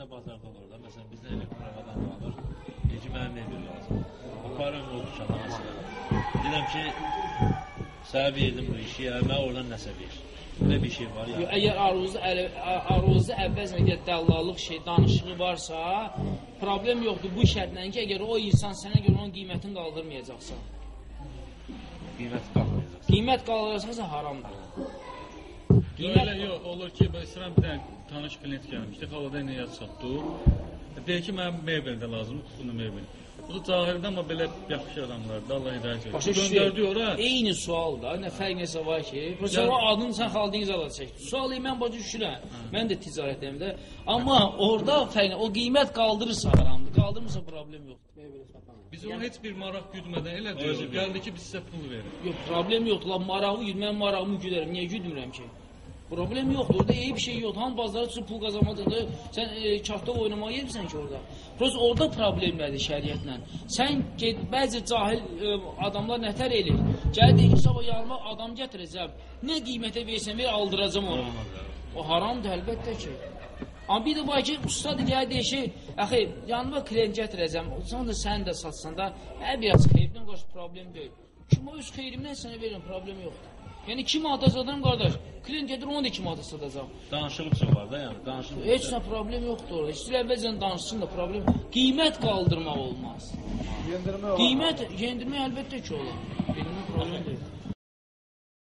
bəzən də bazarda olur da. Məsələn, bizdə elektrik adam alır. Deyir ki, mənim mebel lazım. Aparıram o dükana məsələn. Deyirəm ki, sənə verdim bu işi, ya, mən oradan nəsə ver. Belə bir şey var ya. Əgər aruzda əl- ə- aruzda əvvəlcə əgər dəllalıq şey danışığı varsa, problem yoxdur bu şərtlə ki, əgər o insan sənə görə onun qiymətini qaldırmayacaqsa. Qiymət qalmayacaq. Qiymət qaldıracaqsa haramdır. Yox, elə yox, olur ki, istəyirəm bir dənə tanış klient gəlmişdi, xalada ilə yad satdı. Deyir ki, mənim mebel də lazımdır, xüsusi mebel. Bu da cahildə amma belə yaxşı adamlardır, Allah hidayət etsin. Başa Göndərdi ora. Eyni sual da, nə fərq nəsə var ki, sonra Yəni- adını sən xaldığınız ala çək. Sualı mən başa düşürəm. Mən də ticarətdəyim də. Amma orada fərq o qiymət qaldırırsa haramdır. Qaldırmırsa problem yoxdur. Biz ona heç bir maraq güdmədən elə bilir. Gəldi ki, biz sizə pul verin. Yox, problem yoxdur. Lan marağımı güd, mən marağımı güdərəm. Niyə güdmürəm ki? Problem yoxdur. Orada iyi bir şey yoxdur. Hamı bazara çıxıb pul qazanmalıdır. Sən e, kağıtda oynamağa yersən ki orada. Prosta orada problem nədir şəriətlə? Sən get bəzi cahil e, adamlar nətər eləyir? Gəl deyir ki, sabah yanıma adam gətirəcəm. Nə qiymətə versən ver aldıracam onu. O haramdır əlbəttə ki. Amma bir də var ki, ustad gəl deyir ki, axı yanıma klient gətirəcəm. Sən də sən də satsan da, hə biraz xeyirdən qoş problem deyil. Kim o öz xeyrimdən sənə verirəm, problem yoxdur. Yəni 2 manata satıram qardaş. Klient gedir onu da 2 manata satacaq. Danışılıbsa var da yəni. Danışılıb. Heç nə problem yoxdur orada. İstəyir əvvəlcən danışsın da problem. Qiymət qaldırmaq olmaz. Yendirmək olar. Qiymət yendirmək əlbəttə ki olur. Yendirmək problem deyil.